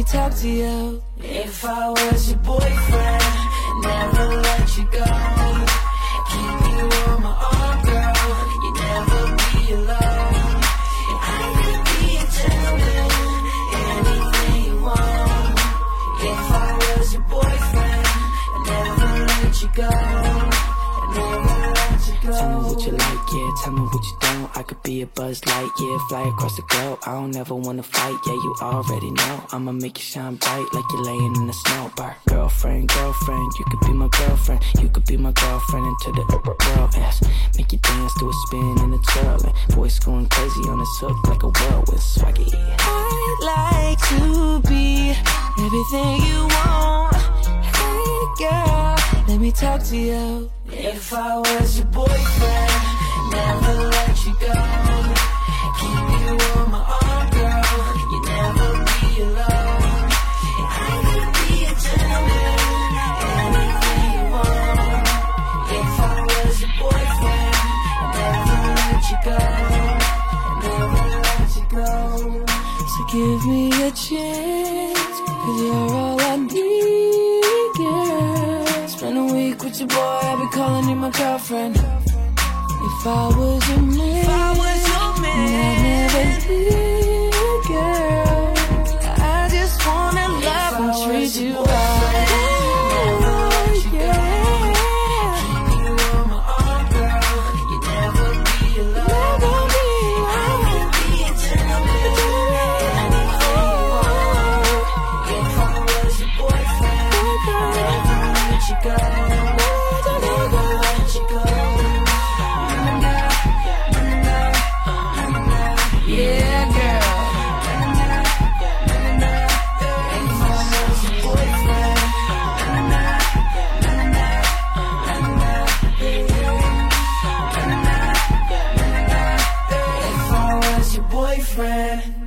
Me talk to you. If I was your boyfriend, never let you go. Keep you like, yeah, tell me what you don't. I could be a Buzz Lightyear, fly across the globe. I don't ever wanna fight, yeah, you already know. I'ma make you shine bright like you're laying in the snow. Bar. Girlfriend, girlfriend, you could be my girlfriend. You could be my girlfriend into the upper world ends. Make you dance to a spin and a twirl. And voice going crazy on this hook like a whirlwind swaggy. I'd like to be everything talk to you. If I was your boyfriend, never let you go. Keep you on my arm, girl. You never be alone. I could be a gentleman, anything you want. If I was your boyfriend, never let you go. Never let you go. So give me a chance, cause you're all If I was your man, if I was your man, I'd never leave your boyfriend.